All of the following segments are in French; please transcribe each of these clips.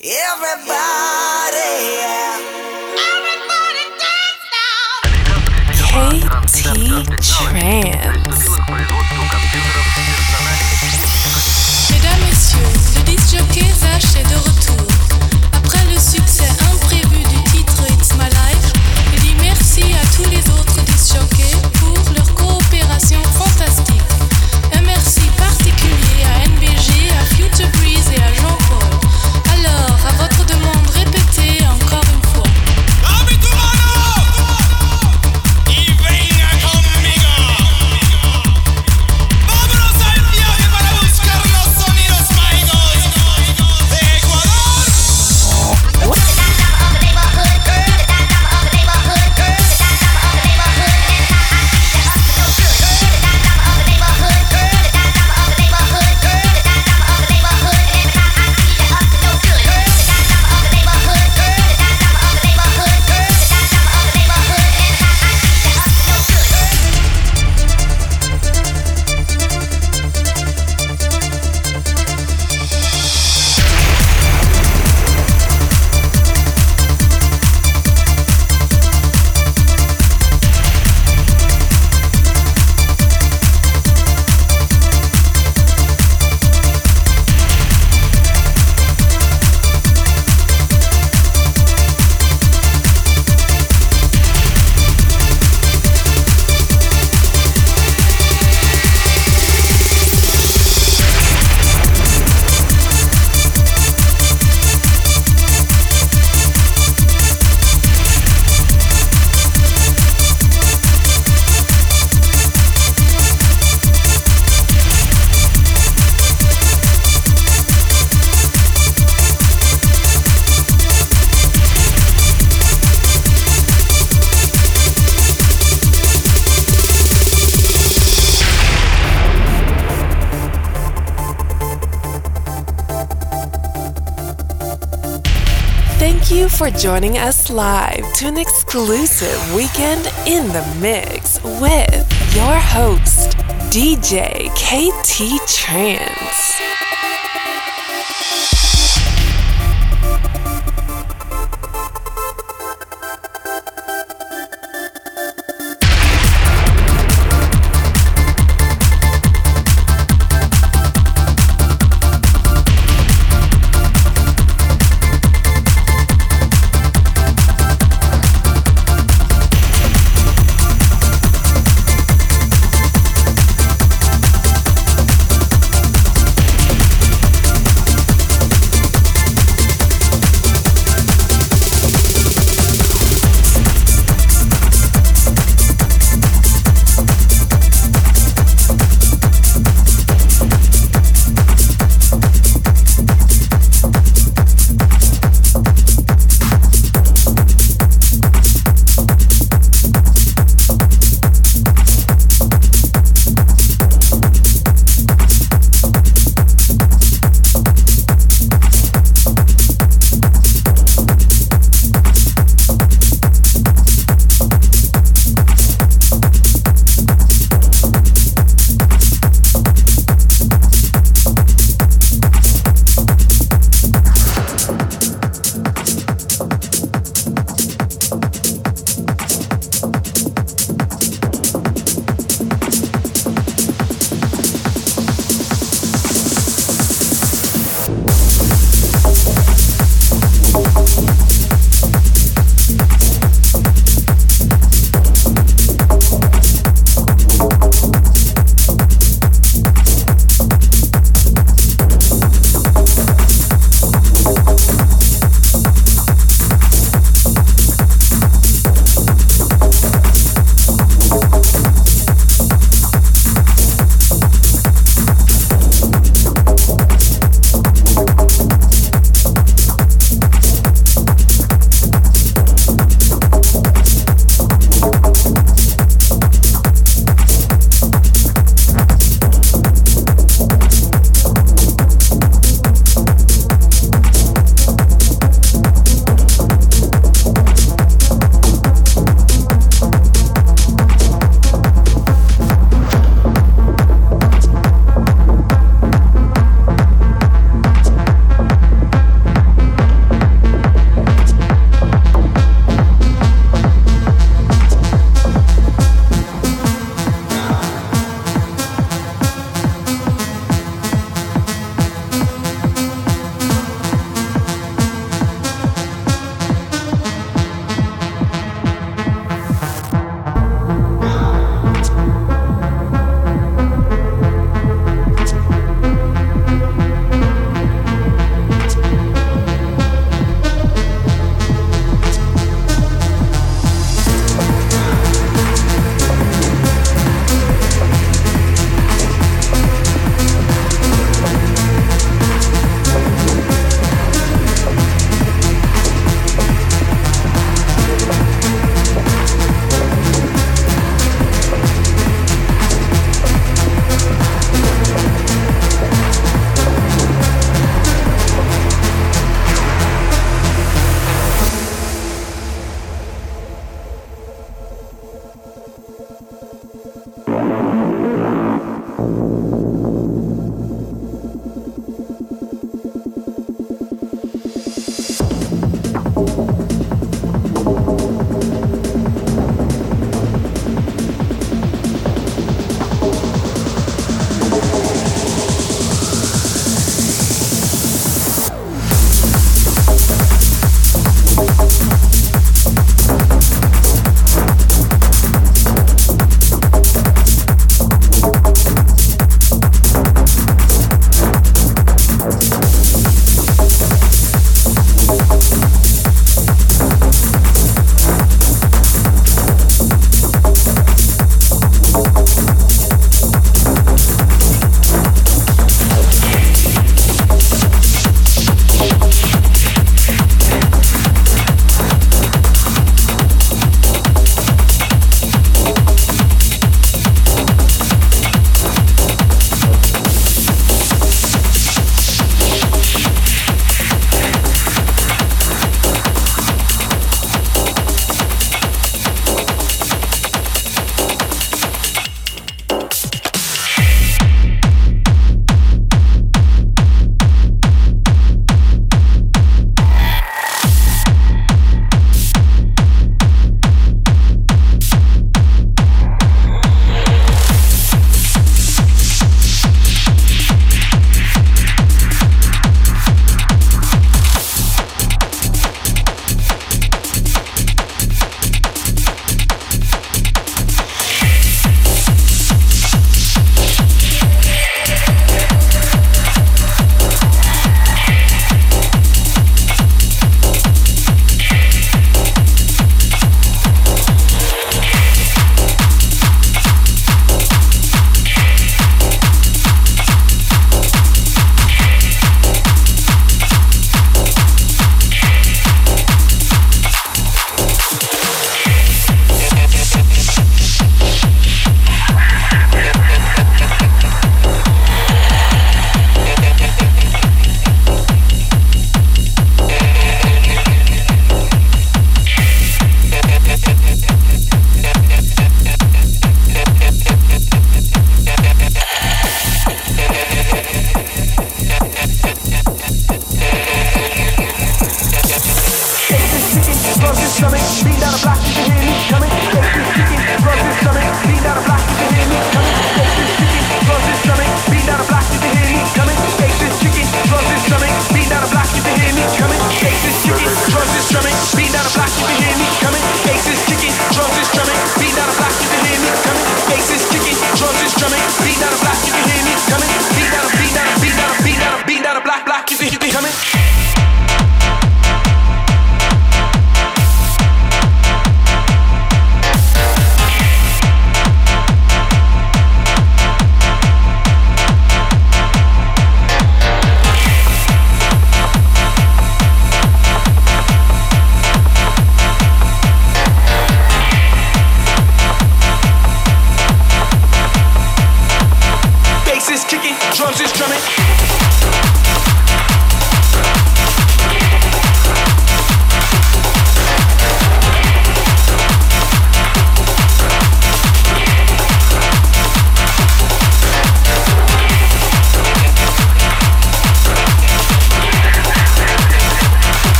Everybody. Everybody KT Trance. Mesdames, Messieurs, le disc jockey est de retour. Après le succès imprévu du titre It's My Life, il dit merci à tous les autres disc jockeys pour leur coopération fantastique. for joining us live to an exclusive weekend in the mix with your host, DJ KT Trance.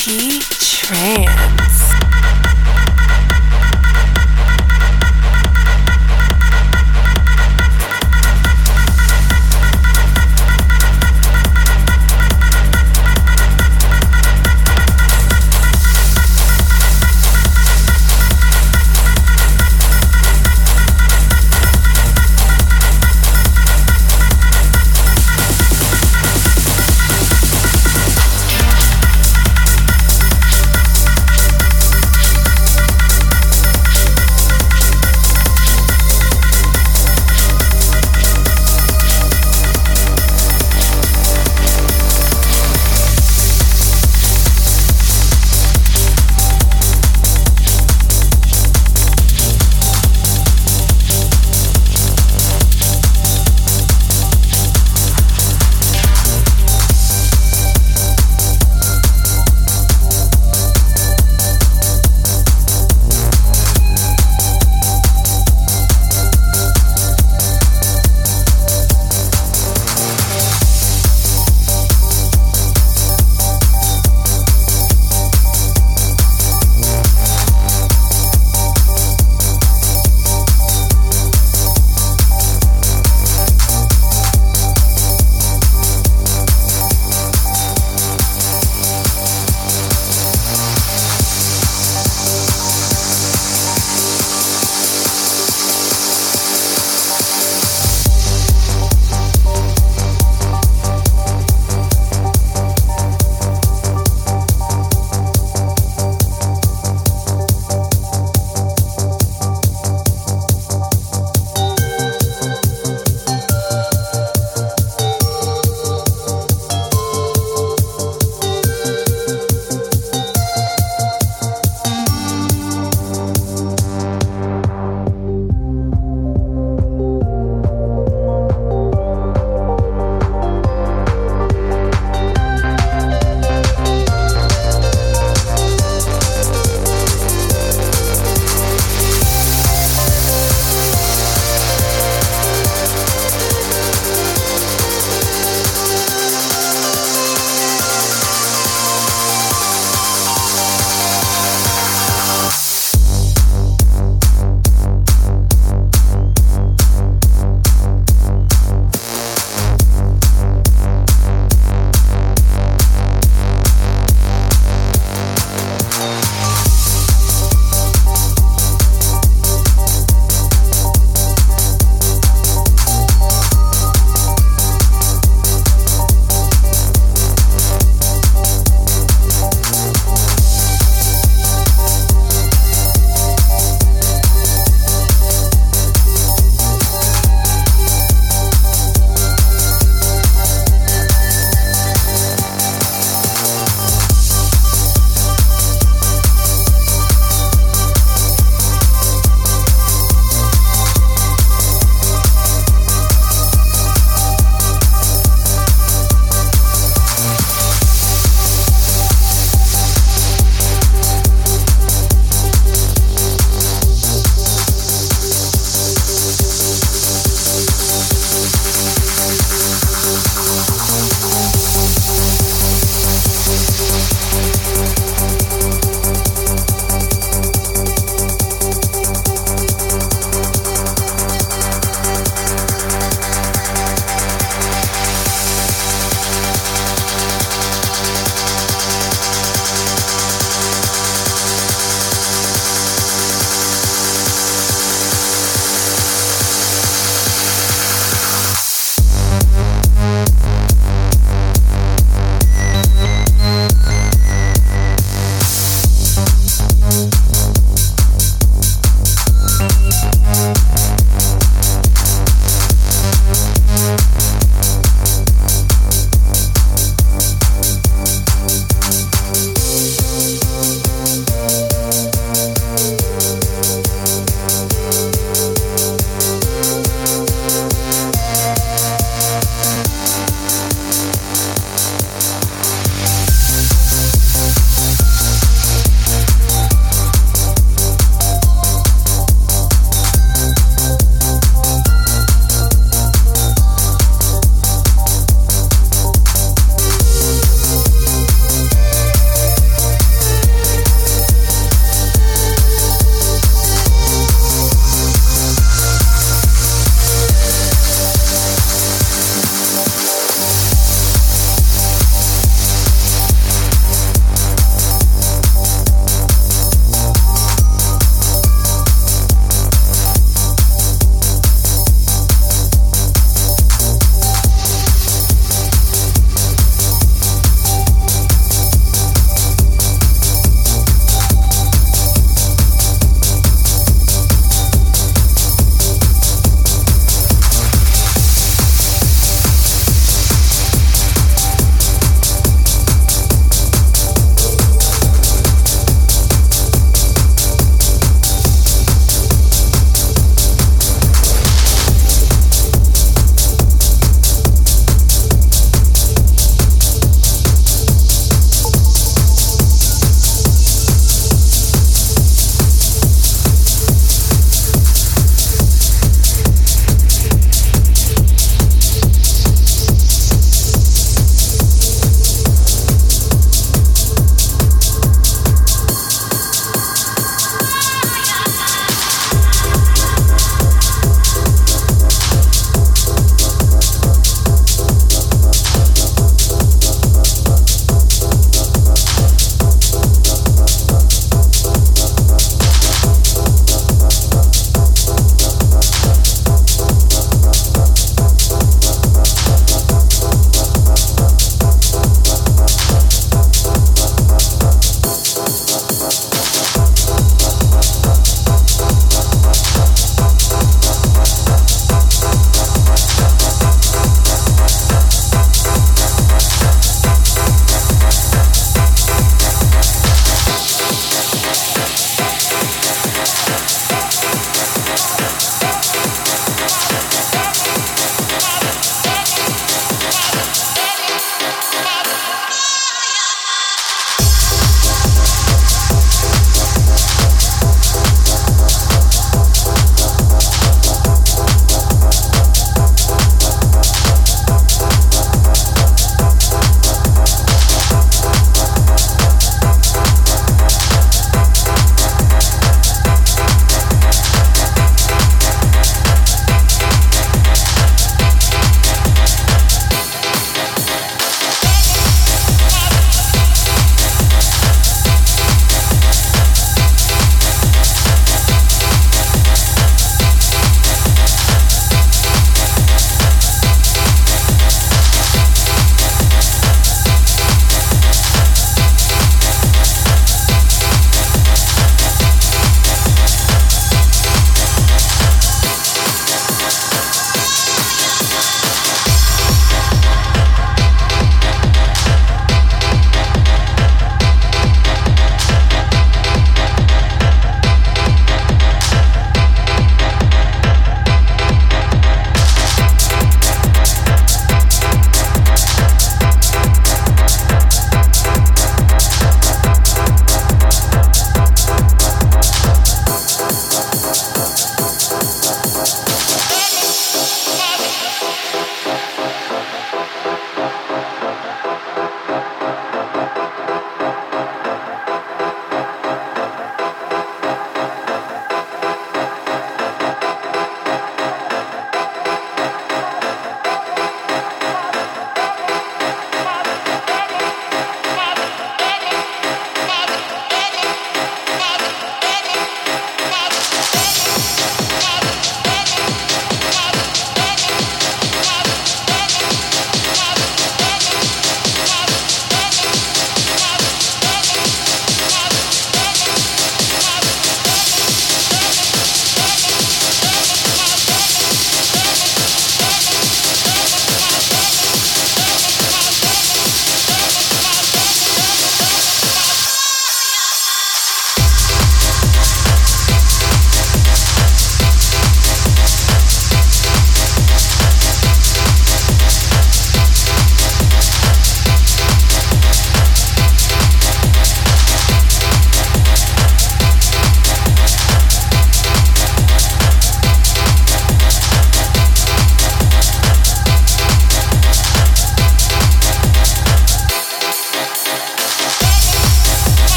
皮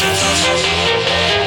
Música